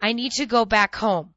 I need to go back home.